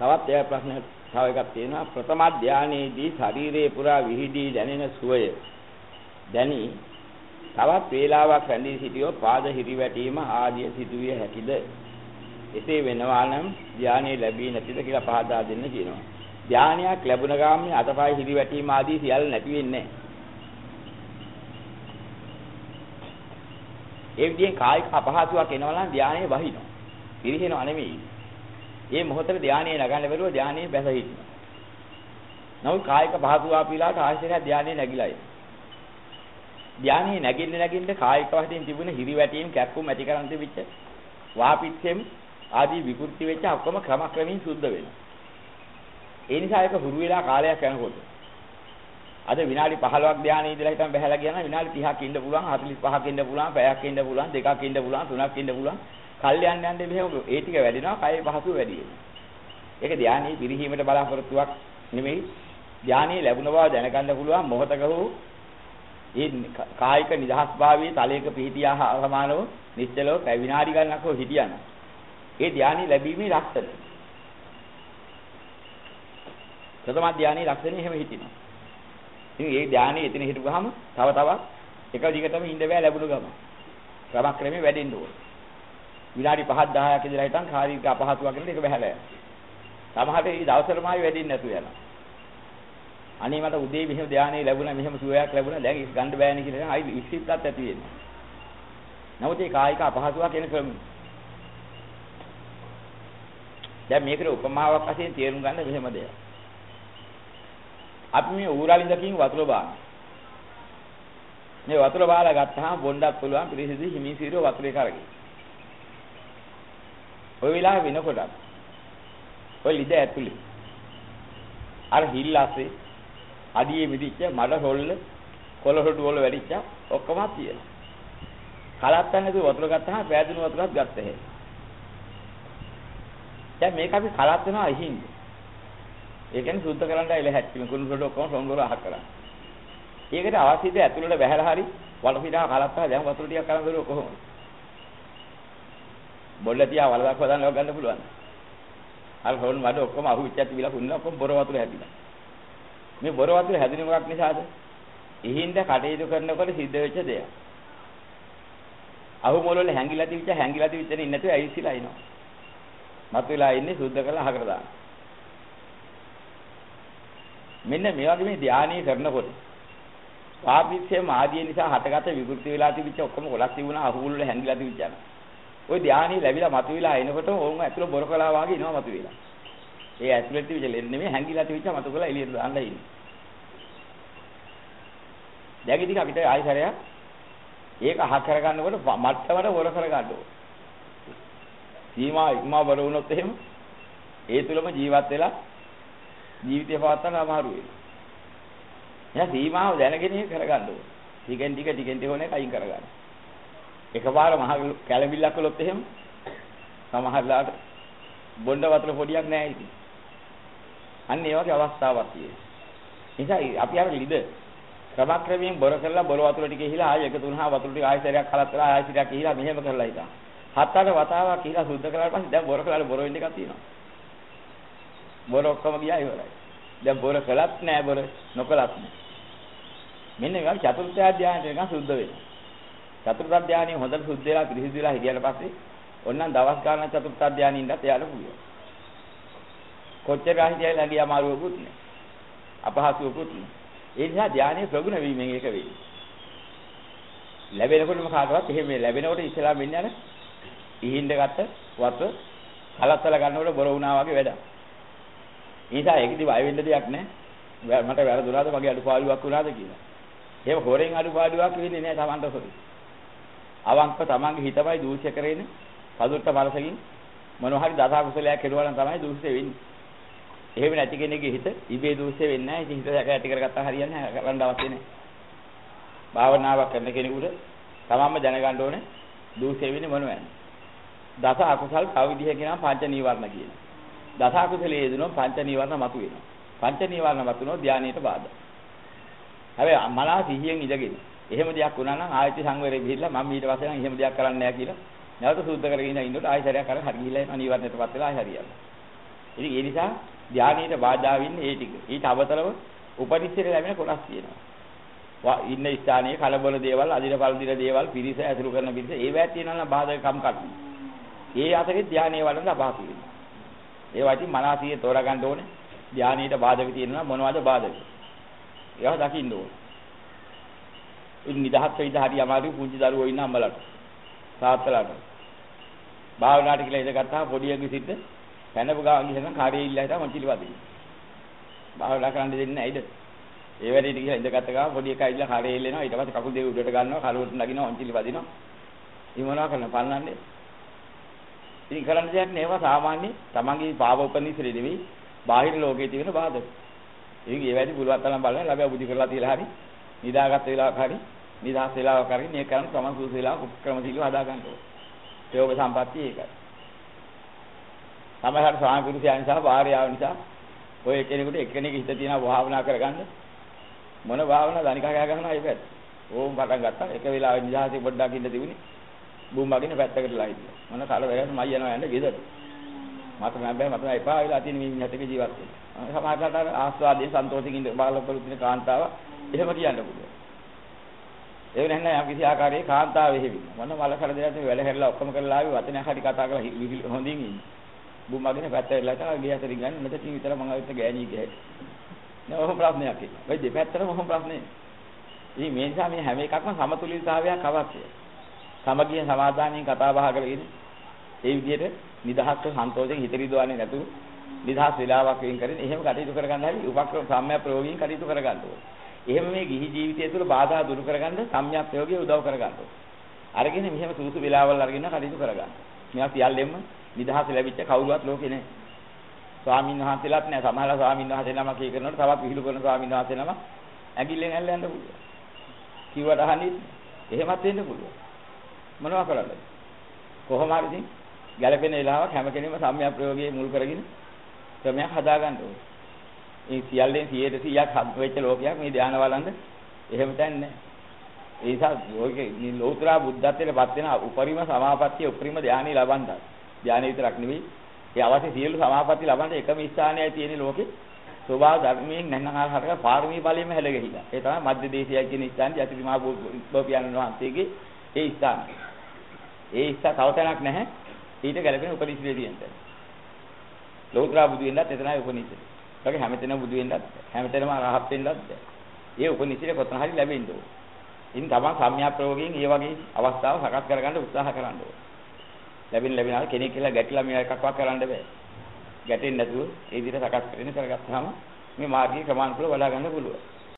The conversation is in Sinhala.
තවත් එයා ප්‍රශ්න තව එකක් තියෙනවා. ප්‍රථම ධානයේදී ශරීරයේ පුරා විහිදී දැනෙන සුවය. දැනි තවත් වේලාවක් රැඳී සිටියෝ පාද හිරිවැටීම ආදිය සිදුවිය හැකිද? එසේ වෙනවා නම් ධානය ලැබී නැතිද කියලා පහදා දෙන්න කියනවා. ධානයක් ලැබුණ ගාමනේ අතපය හිරිවැටීම ආදී සියල්ල නැති වෙන්නේ ඒ විදිහෙන් කායික අපහසුයක් එනවා නම් ධානයේ වහිනවා. පිරිහෙනව නෙමෙයි. ඒ මොහොතේ ධානයේ නගන්න බැරුව ධානයේ බැස හිටිනවා. නමුත් කායික පහසුව ආපීලාට ආශ්‍රය ධානයේ නැగిලායි. ධානයේ නැගින්න නැගින්න කායික වශයෙන් තිබුණ හිරිවැටීම් කැක්කුම් ඇති කරන් තිබිච්ච වාපිච්චෙම් ආදී විකෘති වෙච්ච ඔක්කොම ක්‍රමක්‍රමයෙන් සුද්ධ වෙනවා. ඒ නිසා ඒක හුරු වෙලා කාලයක් යනකොට අද විනාඩි 15ක් ධානයේ ඉඳලා හිටන් බහැලා ගියා නම් විනාඩි 30ක් ඉන්න පුළුවන් 45ක් ඉන්න පුළුවන් පැයක් ඉන්න පුළුවන් දෙකක් ඉන්න පුළුවන් තුනක් ඉන්න පුළුවන් කල් යන්න යන්න මෙහෙම ඒ ටික වැඩිනවා කයේ පහසුව වැඩි ඒක ධානයේ පිරිහීමට බලාපොරොත්තුවක් නෙමෙයි. ධානයේ ලැබුණ බව දැනගන්න පුළුවන් මොහතක හෝ ඒ කායික නිදහස් භාවයේ තලයක පිහිටියා සමානව නිශ්චලව විනාඩි ගණනක් හෝ හිටියන ඒ ධානයේ ලැබීමේ ලක්ෂණ. ප්‍රථම ධානයේ ලක්ෂණය එහෙම හිටිනවා. ඉතින් ඒ ධානයේ එතන හිටුවාම තව තවත් එක දිගටම ඉඳ බෑ ලැබුණු ගම ක්‍රමක්‍රමයෙන් වැඩෙන්න ඕනේ. විනාඩි 5ක් 10ක් ඉඳලා හිටන් කායික අපහසුයක් වෙනකොට ඒක බහැලා යනවා. සමහරට මේ දවසටම ආයෙ වැඩින්නේ නැතු යනවා. අනේ මට උදේ මෙහෙම ධානයේ ලැබුණා මෙහෙම සුවයක් ලැබුණා දැන් ඒක ගන්න බෑනේ කියලා ආයෙ ඉස්සිප්ලත් ඇති වෙනවා. නමුත් මේ කායික අපහසුයක් එන ක්‍රම දැන් මේකට උපමාවක් වශයෙන් තේරුම් ගන්න මෙහෙම දෙයක්. අපි මේ ඌරලින්දකින් වතුර බාන. මේ වතුර බාලා ගත්තාම බොණ්ඩක් පුළුවන් පිරිසිදු හිමිසිරෝ වතුරේ කරගේ. ওই වෙලාව වෙනකොට ඔය ලිද ඇතුලේ අර හිල් ඇස්සේ අඩියේ මිදිච්ච මඩ හොල්ල කොළහොටු වල වැඩිච්ච ඔක්කොම තියෙනවා. කලත්තන් නැතුව වතුර ගත්තාම පෑදුණු වතුරත් ගත්ත හැයි. දැන් මේක අපි කලත් වෙනවා අහින්ද. ඒ කියන්නේ සුද්ධ කරන්න එල හැට්ටිම කුණු රොඩ ඔක්කොම සොංගොර අහ කරා. ඒකට අවශ්‍ය දේ ඇතුළට බහැලා හරි වලපිටා කලත්තා දැන් වතුර ටිකක් කරන් දරුවෝ කොහොමද? බොල්ල තියා වලදක් හොදන්න ගන්න පුළුවන්. අර හොන් මඩ ඔක්කොම අහුවිච්ච තිබිලා කුන්න ඔක්කොම බොර වතුර හැදිලා. මේ බොර වතුර හැදෙන මොකක් නිසාද? ඉහින්ද කටයුතු කරනකොට සිද්ධ වෙච්ච දෙයක්. අහු මොළ වල හැංගිලා තිබිච්ච හැංගිලා තිබිච්ච නේ නැතුව ඇවිස්සලා ඉනවා. මතුවලා ඉන්නේ සුද්ධ කරලා අහකට දාන්න. මෙන්න මේ වගේ මේ ධානීය කරනකොට පාපිච්චේ මාදිය නිසා හටගත විකෘති වෙලා තිබිච්ච ඔක්කොම කොලක් තිබුණා අහුල් වල හැංගිලා තිබිච්චා. ওই ධානීය ලැබිලා මතුවලා එනකොට ඕන් ඇතුළ බොර කලා වගේ එනවා මතුවලා. ඒ ඇතුළට තිබිච්ච ලෙන් නෙමෙයි හැංගිලා තිබිච්ච මතු කරලා එළියට දාන්න ඉන්නේ. දැන් ඉතින් අපිට ආයි සැරයක් ඒක අහ කරගන්නකොට මට්ටමට වර කරගන්න ඕන. සීමා ඉක්මා බර වුණොත් එහෙම ඒ තුලම ජීවත් වෙලා ජීවිතය පවත්වන්න අමාරු වෙනවා. එහෙනම් සීමාව දැනගෙන කරගන්න ඕන. ටිකෙන් ටික ටිකෙන් ටික ඕනේ කයින් කරගන්න. එකපාර මහ කැළඹිල්ලක් කළොත් එහෙම සමහරලාට බොණ්ඩ වතුර පොඩියක් නැහැ ඉතින්. අන්න ඒ වගේ අවස්ථාවක් තියෙනවා. නිසා අපි අර ලිද ක්‍රමක්‍රමයෙන් බොර කරලා බොර වතුර ටික ඉහිලා ආයෙ එකතු වුණා වතුර ටික ආයෙ සැරයක් කලත් කරලා ආයෙ ටිකක් ඉහිලා මෙහෙම කරලා හිටා. හත් අට වතාවක් ඉහිලා සුද්ධ කරලා පස්සේ දැන් බොර කරලා බොර වෙන්න එකක් තියෙනවා. බොර ඔක්කොම ගියා ඉවරයි. දැන් බොර කළත් නෑ බොර නොකළත් නෑ. මෙන්න මේක චතුර්ථ ධානයට නිකන් සුද්ධ වෙනවා. චතුර්ථ ධානය හොඳට සුද්ධ වෙලා පිරිසිදු වෙලා හිටියට පස්සේ ඔන්නම් දවස් ගානක් චතුර්ථ ධානයේ ඉඳලා එයාට පුළුවන්. කොච්චර හිටියයි ළඟිය අමාරුවකුත් නෑ. අපහසුවකුත් නෑ. ඒ නිසා ධානයේ ප්‍රගුණ වීමෙන් ඒක වෙන්නේ. ලැබෙනකොටම කාටවත් එහෙම ලැබෙනකොට ඉස්සලා මෙන්න අර ඉහිඳ ගත්ත වත කලත්තල ගන්නකොට බොර වුණා වගේ වැඩක්. ඒ නිසා ඒකදී බය වෙන්න දෙයක් නෑ. මට වැරදුනාද මගේ අඩුපාඩුවක් වුණාද කියලා. එහෙම හොරෙන් අඩුපාඩුවක් වෙන්නේ නෑ Tamanට හොරේ. අවංක තමන්ගේ හිතමයි දූෂ්‍ය කරගෙන පදුත්ත මනසකින් මොනවා හරි දසා කුසලයක් කෙරුවා නම් තමයි දූෂ්‍ය වෙන්නේ. එහෙම නැති කෙනෙක්ගේ හිත ඉබේ දූෂ්‍ය වෙන්නේ නැහැ. ඉතින් හිත සැක ඇති කරගත්තා හරියන්නේ නැහැ. කරන්න අවශ්‍ය නැහැ. භාවනාවක් කරන කෙනෙකුට තමන්ම දැනගන්න ඕනේ දූෂ්‍ය වෙන්නේ මොනවද? දස අකුසල් තව විදිහකින් කියනවා පංච නීවරණ කියන. දස අකුසලයේ යෙදුනොත් පංච නීවරණ මතුවෙනවා. පංච නීවරණ මතුනොත් ධානයට බාධා. හැබැයි මනස සිහියෙන් ඉඳගෙන එහෙම දෙයක් වුණා නම් ආයති සංවරේ ගිහිල්ලා මම ඊට පස්සේ නම් එහෙම දෙයක් කරන්නේ නැහැ කියලා නැවත සූද්ධ කරගෙන ඉන්නකොට ආයෙ සැරයක් අර හරි ගිහිල්ලා අනිවාර්යයෙන්මපත් වෙලා ආයෙ හරියනවා. ඉතින් ඒ නිසා ධානීයට බාධා වෙන්නේ ඒ ටික. ඊට අවතරව උපනිෂ්ඨේ ලැබෙන කොටස් තියෙනවා. ඉන්න ස්ථානයේ කලබල දේවල්, අදින පළදින දේවල්, පිරිස ඇසුරු කරන පිරිස ඒවැත් තියෙනවා නම් බාධකම් කරනවා. ඒ අතරේ ධානයේ වඩන අපහසු වෙනවා. ඒවා ඉතින් මනසියේ තෝරා ගන්න ඕනේ. ධානීයට බාධක තියෙනවා මොනවද බාධක? ඒවා දකින්න ඕනේ. ඉතින් නිදහස් වෙයිද හරි අමාරු පුංචි දරුවෝ ඉන්න අම්මලාට. තාත්තලාට. භාවනාවට කියලා ඉඳගත්තා පොඩියගේ සිට පැනපු ගාන ගිහන කාර්යය ඉල්ලා හිටා මොන්චිලි වදින. භාවනා කරන්න දෙන්නේ නැයිද? ඒ වැඩේට ගිහලා ඉඳගත්ත ගාන පොඩි එකා ඉල්ලා කාර්යය ඉල්ලනවා ඊට පස්සේ කකුල් දෙක උඩට ගන්නවා කලුවට නගිනවා මොන්චිලි වදිනවා. ඉතින් මොනවා කරන්න පන්නන්නේ? ඉතින් කරන්න දෙයක් නෑ ඒවා සාමාන්‍ය තමන්ගේ පාව උපනිශ්‍රේ නෙවෙයි බාහිර ලෝකයේ තියෙන බාධක. ඉතින් ඒ වැඩි පුළුවන් තරම් බලන්න ළමයා බුද්ධි කරලා තියලා හරි නිදාගත් වෙලාවක හරි නිදහස් වෙලාවක හරි මේ කරන් තමන් සුසු වෙලාවක ක්‍රමශීලව හදා ගන්න ඕනේ. ප්‍රයෝග සම්පත්තිය ඒකයි. සමහර ස්වාමි පුරුෂයන් නිසා භාර්යාව නිසා ඔය එකිනෙකට එක්කෙනෙක් හිත තියනවා භාවනා කරගන්න මොන භාවනාවද අනිකා කෑ ගන්නවා ඒ පැත්ත. ඕම් පටන් ගත්තා එක වෙලාවෙ නිදහසේ පොඩ්ඩක් ඉන්න තිබුණේ. බුම්මගෙන පැත්තකටලා හිටියා. මොන කාල වෙලකට මයි යනවා යන්න ගෙදර. මට නෑ බෑ මට එපා වෙලා තියෙන මේ මිනිහට ජීවත් වෙන්න. සමහරකට අර ආස්වාදයෙන් සන්තෝෂයෙන් ඉන්න බාලපොළු තියෙන කාන්තාව එහෙම කියන්න පුළුවන්. ඒ වෙන නැහැ යම් කිසි ආකාරයේ කාන්තාව එහෙවි. මොන මල කර දෙයක් වැඩ හැරලා ඔක්කොම කරලා ආවි වචනයක් හරි කතා කරලා හොඳින් ඉන්නේ. බුම්මගෙන පැත්ත වෙලා තමයි ගේ අතරින් ගන්න මෙතනින් විතර මම අවිත් ගෑණී ගියයි. නෑ ඔහොම ප්‍රශ්නයක් ඒක. ඔය දෙපැත්තටම ඔහොම ප්‍රශ්නේ. ඉතින් මේ නිසා මේ හැම එකක්ම සමතුලිතතාවයක් අවශ්‍යයි. සමගිය සමාදානයෙන් කතා බහ කරගෙන ඒ විදිහට නිදහස්ව සන්තෝෂයෙන් හිත රිදවන්නේ නැතුව නිදහස් වෙලාවක් වෙන් කරගෙන එහෙම කටයුතු කරගන්න හැටි උපක්‍රම සම්ම්‍ය ප්‍රයෝගයෙන් කටයුතු කරගන්න ඕනේ. එහෙම මේ ගිහි ජීවිතය තුළ බාධා දුරු කරගන්න සම්ම්‍ය ප්‍රයෝගය උදව් කරගන්න ඕනේ. අරගෙන මෙහෙම සුසු වෙලාවල් අරගෙන කටයුතු කරගන්න. මේවා සියල්ලෙම නිදහස ලැබිච්ච කවුරුවත් ලෝකේ නැහැ. ස්වාමීන් වහන්සේලාත් නැහැ. සමහරලා ස්වාමීන් වහන්සේ නමක් කී කරනකොට තවත් විහිළු කරන ස්වාමීන් වහන්සේ නම ඇඟිල්ලෙන් ඇල්ල යන්න පුළුවන්. කිව්වට අහන්නේ එහෙමත් වෙන්න පුළුවන්. මොනවා කරන්නද? කොහොම හරි ඉතින් ගැළපෙන වෙලාවක් හැම කෙනෙම සම්මිය ප්‍රයෝගයේ මුල් කරගෙන ක්‍රමයක් හදා ගන්න ඕනේ. මේ සියල්ලෙන් 100%ක් හම් වෙච්ච ලෝකයක් මේ ධානය වලඳ එහෙම තැන්නේ නැහැ. ඒ නිසා ලෝකේ මේ ලෞතර බුද්ධත්වයටපත් වෙන උපරිම සමාපත්තිය උපරිම ධානය ලබන්නත්. ධානය විතරක් නෙවෙයි ඒ අවශ්‍ය සියලු සමාපatti ලබන්න එකම ස්ථානයයි තියෙන ලෝකේ ස්වභාව ධර්මයෙන් නැන්නහල් හරක පාරමී බලයෙන්ම හැල ගහිලා. ඒ තමයි මධ්‍ය දේශයයි කියන ස්ථානයේ අතිරිමා බෝපියන් වහන්සේගේ ඒ ස්ථානය. ඒ ස්ථා තව තැනක් නැහැ. ඊට ගැලපෙන උපනිෂදේ තියෙන තැන. ලෞතර බුදු වෙන්නත් එතනයි උපනිෂදේ. ඒක හැමතැනම බුදු වෙන්නත් හැමතැනම රහත් වෙන්නත් ඒ උපනිෂදේ කොතන හරි ලැබෙන්න ඕන. ඉතින් තමන් සම්‍යක් ප්‍රයෝගයෙන් මේ වගේ අවස්ථාව සකස් කරගන්න උත්සාහ කරන්න ඕන. ලැබෙන ලැබෙන කෙනෙක් කියලා ගැටිලා මේ එකක්වත් කරන්න බෑ. ගැටෙන්නේ නැතුව ඒ විදිහට සකස් කරගෙන කරගත්තාම මේ මාර්ගයේ ක්‍රමානුකූලව වඩා ගන්න පුළුවන්.